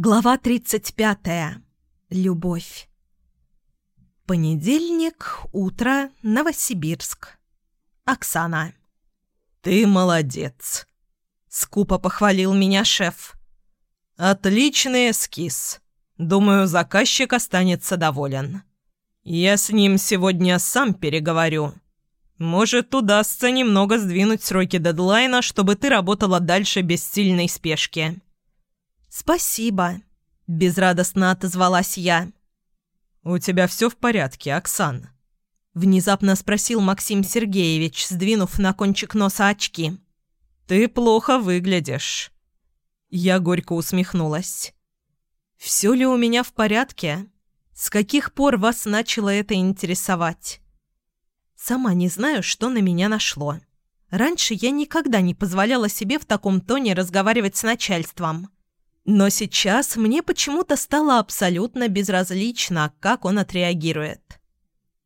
Глава 35. Любовь. Понедельник, утро, Новосибирск. Оксана. «Ты молодец», — скупо похвалил меня шеф. «Отличный эскиз. Думаю, заказчик останется доволен. Я с ним сегодня сам переговорю. Может, удастся немного сдвинуть сроки дедлайна, чтобы ты работала дальше без сильной спешки». «Спасибо», — безрадостно отозвалась я. «У тебя все в порядке, Оксан?» — внезапно спросил Максим Сергеевич, сдвинув на кончик носа очки. «Ты плохо выглядишь». Я горько усмехнулась. «Все ли у меня в порядке? С каких пор вас начало это интересовать?» Сама не знаю, что на меня нашло. Раньше я никогда не позволяла себе в таком тоне разговаривать с начальством. Но сейчас мне почему-то стало абсолютно безразлично, как он отреагирует.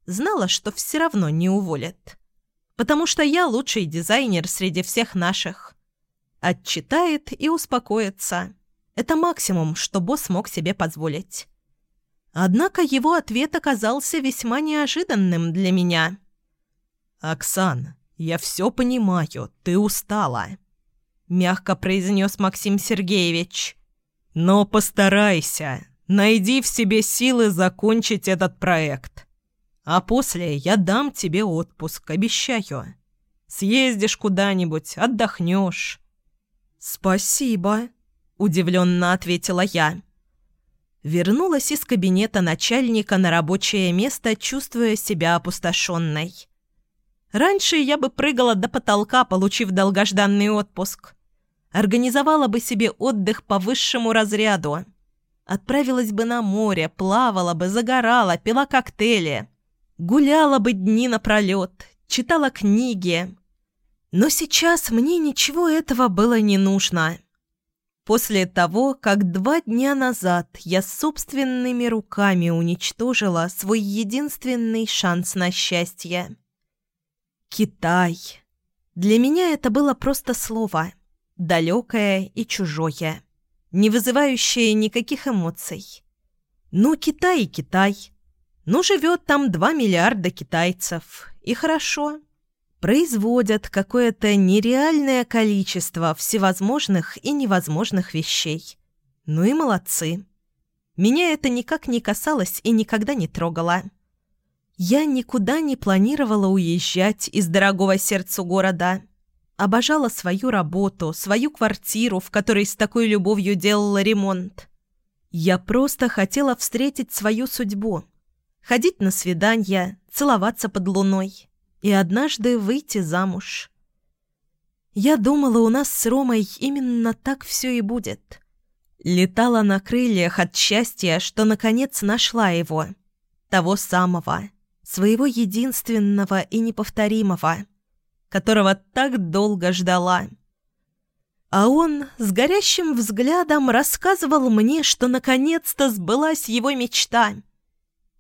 Знала, что все равно не уволят. Потому что я лучший дизайнер среди всех наших. Отчитает и успокоится. Это максимум, что босс мог себе позволить. Однако его ответ оказался весьма неожиданным для меня. «Оксан, я все понимаю, ты устала», — мягко произнес Максим Сергеевич. Но постарайся, найди в себе силы закончить этот проект. А после я дам тебе отпуск, обещаю. Съездишь куда-нибудь, отдохнешь». «Спасибо», — удивленно ответила я. Вернулась из кабинета начальника на рабочее место, чувствуя себя опустошенной. Раньше я бы прыгала до потолка, получив долгожданный отпуск организовала бы себе отдых по высшему разряду. Отправилась бы на море, плавала бы, загорала, пила коктейли. Гуляла бы дни напролет, читала книги. Но сейчас мне ничего этого было не нужно. После того, как два дня назад я собственными руками уничтожила свой единственный шанс на счастье. Китай. Для меня это было просто слово – далекое и чужое, не вызывающее никаких эмоций. Ну, Китай и Китай. Ну, живет там два миллиарда китайцев. И хорошо. Производят какое-то нереальное количество всевозможных и невозможных вещей. Ну и молодцы. Меня это никак не касалось и никогда не трогало. Я никуда не планировала уезжать из дорогого сердцу города – Обожала свою работу, свою квартиру, в которой с такой любовью делала ремонт. Я просто хотела встретить свою судьбу. Ходить на свидания, целоваться под луной и однажды выйти замуж. Я думала, у нас с Ромой именно так все и будет. Летала на крыльях от счастья, что наконец нашла его. Того самого, своего единственного и неповторимого которого так долго ждала. А он с горящим взглядом рассказывал мне, что наконец-то сбылась его мечта.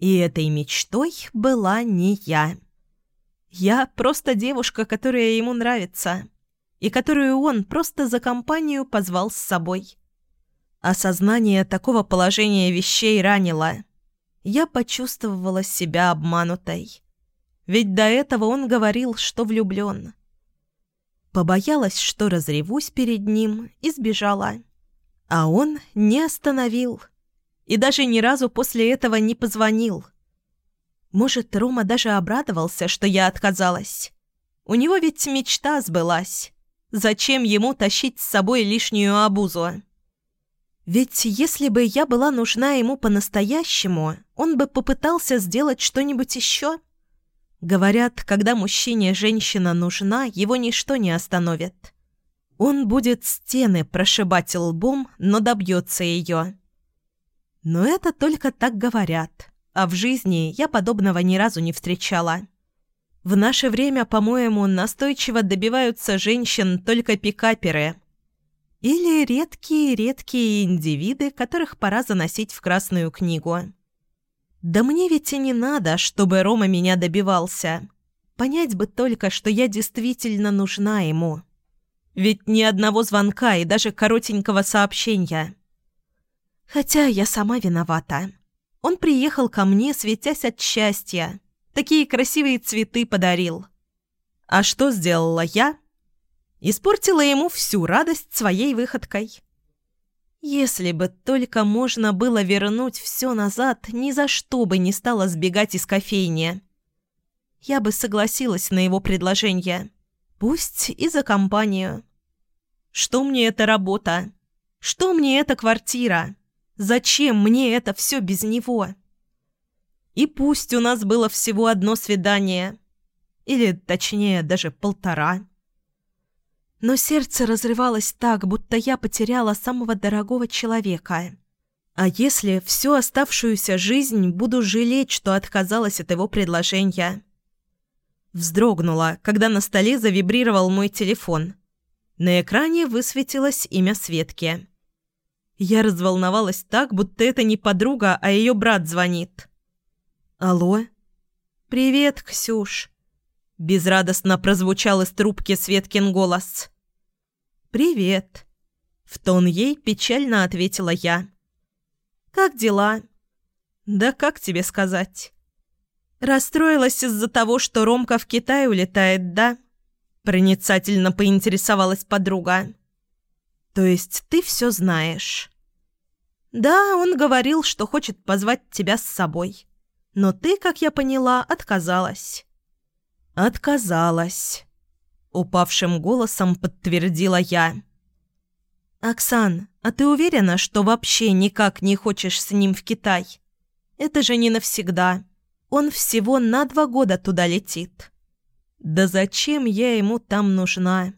И этой мечтой была не я. Я просто девушка, которая ему нравится, и которую он просто за компанию позвал с собой. Осознание такого положения вещей ранило. Я почувствовала себя обманутой. Ведь до этого он говорил, что влюблен. Побоялась, что разревусь перед ним, и сбежала. А он не остановил. И даже ни разу после этого не позвонил. Может, Рома даже обрадовался, что я отказалась. У него ведь мечта сбылась. Зачем ему тащить с собой лишнюю обузу? Ведь если бы я была нужна ему по-настоящему, он бы попытался сделать что-нибудь еще. Говорят, когда мужчине женщина нужна, его ничто не остановит. Он будет стены прошибать лбом, но добьется ее. Но это только так говорят, а в жизни я подобного ни разу не встречала. В наше время, по-моему, настойчиво добиваются женщин только пикаперы. Или редкие-редкие индивиды, которых пора заносить в Красную книгу. Да мне ведь и не надо, чтобы Рома меня добивался. Понять бы только, что я действительно нужна ему. Ведь ни одного звонка и даже коротенького сообщения. Хотя я сама виновата. Он приехал ко мне, светясь от счастья. Такие красивые цветы подарил. А что сделала я? Испортила ему всю радость своей выходкой. Если бы только можно было вернуть все назад, ни за что бы не стала сбегать из кофейни. Я бы согласилась на его предложение. Пусть и за компанию. Что мне эта работа? Что мне эта квартира? Зачем мне это все без него? И пусть у нас было всего одно свидание. Или, точнее, даже полтора. Но сердце разрывалось так, будто я потеряла самого дорогого человека. А если всю оставшуюся жизнь буду жалеть, что отказалась от его предложения? Вздрогнула, когда на столе завибрировал мой телефон. На экране высветилось имя Светки. Я разволновалась так, будто это не подруга, а ее брат звонит. «Алло?» «Привет, Ксюш!» Безрадостно прозвучал из трубки Светкин голос. «Привет!» В тон ей печально ответила я. «Как дела?» «Да как тебе сказать?» «Расстроилась из-за того, что Ромка в Китай улетает, да?» Проницательно поинтересовалась подруга. «То есть ты все знаешь?» «Да, он говорил, что хочет позвать тебя с собой. Но ты, как я поняла, отказалась». «Отказалась», — упавшим голосом подтвердила я. «Оксан, а ты уверена, что вообще никак не хочешь с ним в Китай? Это же не навсегда. Он всего на два года туда летит». «Да зачем я ему там нужна?»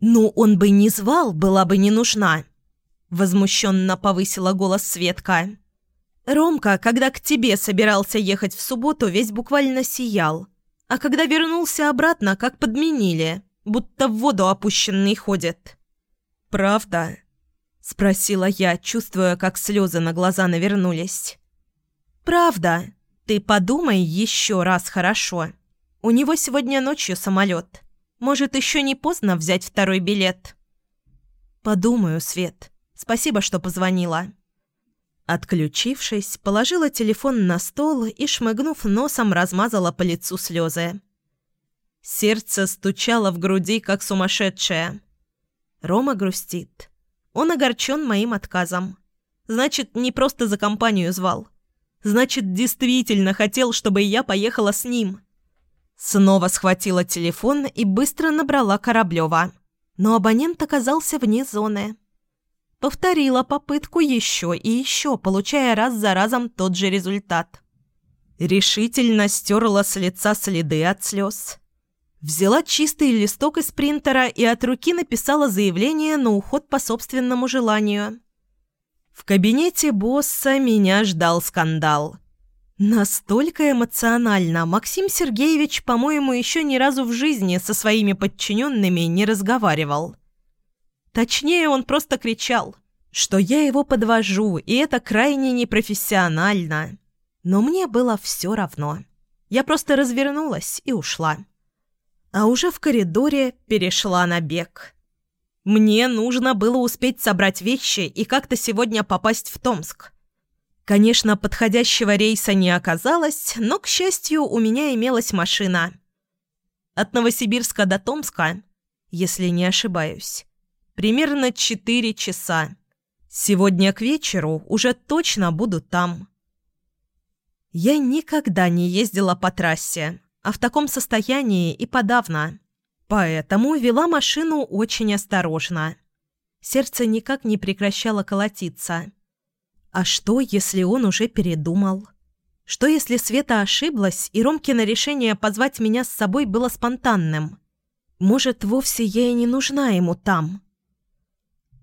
«Ну, он бы не звал, была бы не нужна». Возмущенно повысила голос Светка. «Ромка, когда к тебе собирался ехать в субботу, весь буквально сиял. А когда вернулся обратно, как подменили, будто в воду опущенный ходит». «Правда?» – спросила я, чувствуя, как слезы на глаза навернулись. «Правда. Ты подумай еще раз хорошо. У него сегодня ночью самолет. Может, еще не поздно взять второй билет?» «Подумаю, Свет. Спасибо, что позвонила». Отключившись, положила телефон на стол и, шмыгнув носом, размазала по лицу слезы. Сердце стучало в груди, как сумасшедшее. Рома грустит. Он огорчен моим отказом. Значит, не просто за компанию звал. Значит, действительно хотел, чтобы я поехала с ним. Снова схватила телефон и быстро набрала Кораблёва. Но абонент оказался вне зоны. Повторила попытку еще и еще, получая раз за разом тот же результат. Решительно стерла с лица следы от слез. Взяла чистый листок из принтера и от руки написала заявление на уход по собственному желанию. В кабинете босса меня ждал скандал. Настолько эмоционально Максим Сергеевич, по-моему, еще ни разу в жизни со своими подчиненными не разговаривал. Точнее, он просто кричал, что я его подвожу, и это крайне непрофессионально. Но мне было все равно. Я просто развернулась и ушла. А уже в коридоре перешла на бег. Мне нужно было успеть собрать вещи и как-то сегодня попасть в Томск. Конечно, подходящего рейса не оказалось, но, к счастью, у меня имелась машина. От Новосибирска до Томска, если не ошибаюсь, Примерно четыре часа. Сегодня к вечеру уже точно буду там. Я никогда не ездила по трассе, а в таком состоянии и подавно. Поэтому вела машину очень осторожно. Сердце никак не прекращало колотиться. А что, если он уже передумал? Что, если Света ошиблась, и Ромкино решение позвать меня с собой было спонтанным? Может, вовсе я и не нужна ему там?»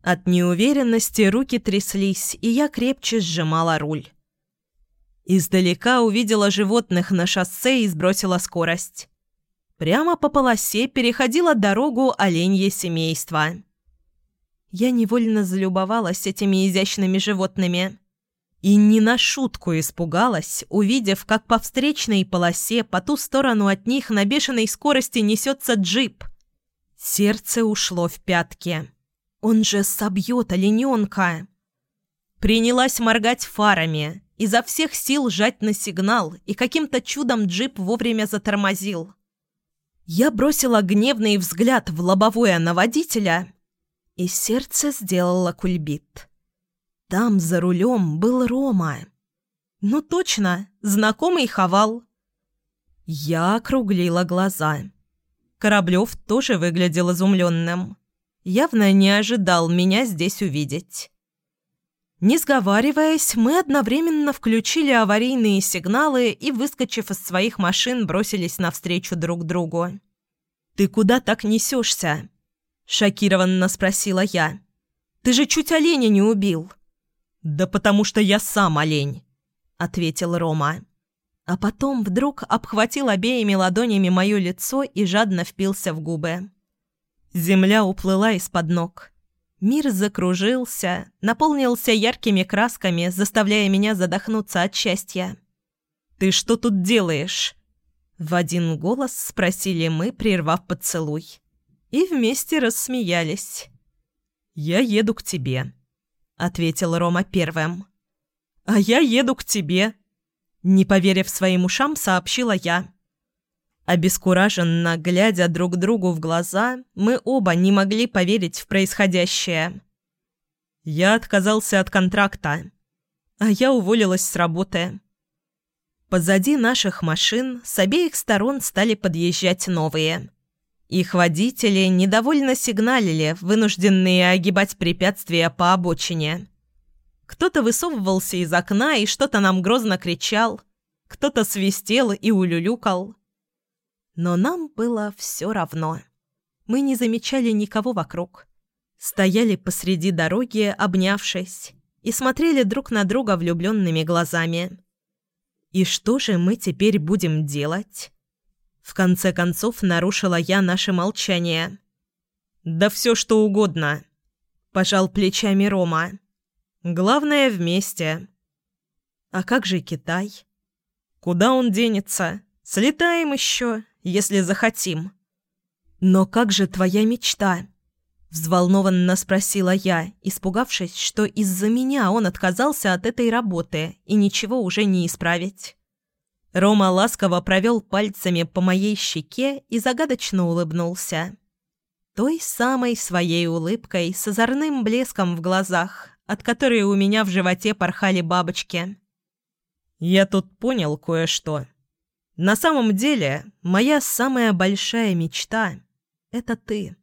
От неуверенности руки тряслись, и я крепче сжимала руль. Издалека увидела животных на шоссе и сбросила скорость. Прямо по полосе переходила дорогу оленье семейство. Я невольно залюбовалась этими изящными животными. И не на шутку испугалась, увидев, как по встречной полосе по ту сторону от них на бешеной скорости несется джип. Сердце ушло в пятки. Он же собьет олененка. Принялась моргать фарами, изо всех сил жать на сигнал, и каким-то чудом джип вовремя затормозил. Я бросила гневный взгляд в лобовое на водителя, и сердце сделало кульбит. Там за рулем был Рома. Ну точно, знакомый хавал. Я округлила глаза. Кораблев тоже выглядел изумленным. Явно не ожидал меня здесь увидеть. Не сговариваясь, мы одновременно включили аварийные сигналы и, выскочив из своих машин, бросились навстречу друг другу. «Ты куда так несешься?» – шокированно спросила я. «Ты же чуть оленя не убил». «Да потому что я сам олень», – ответил Рома. А потом вдруг обхватил обеими ладонями мое лицо и жадно впился в губы. Земля уплыла из-под ног. Мир закружился, наполнился яркими красками, заставляя меня задохнуться от счастья. «Ты что тут делаешь?» В один голос спросили мы, прервав поцелуй. И вместе рассмеялись. «Я еду к тебе», — ответил Рома первым. «А я еду к тебе», — не поверив своим ушам, сообщила я. Обескураженно глядя друг другу в глаза, мы оба не могли поверить в происходящее. Я отказался от контракта, а я уволилась с работы. Позади наших машин с обеих сторон стали подъезжать новые. Их водители недовольно сигналили, вынужденные огибать препятствия по обочине. Кто-то высовывался из окна и что-то нам грозно кричал, кто-то свистел и улюлюкал. Но нам было все равно. Мы не замечали никого вокруг. Стояли посреди дороги, обнявшись, и смотрели друг на друга влюбленными глазами. И что же мы теперь будем делать? В конце концов нарушила я наше молчание. «Да все что угодно», – пожал плечами Рома. «Главное вместе». «А как же Китай?» «Куда он денется? Слетаем еще, если захотим». «Но как же твоя мечта?» – взволнованно спросила я, испугавшись, что из-за меня он отказался от этой работы и ничего уже не исправить. Рома ласково провел пальцами по моей щеке и загадочно улыбнулся. Той самой своей улыбкой с озорным блеском в глазах, от которой у меня в животе порхали бабочки. «Я тут понял кое-что», на самом деле, моя самая большая мечта — это ты.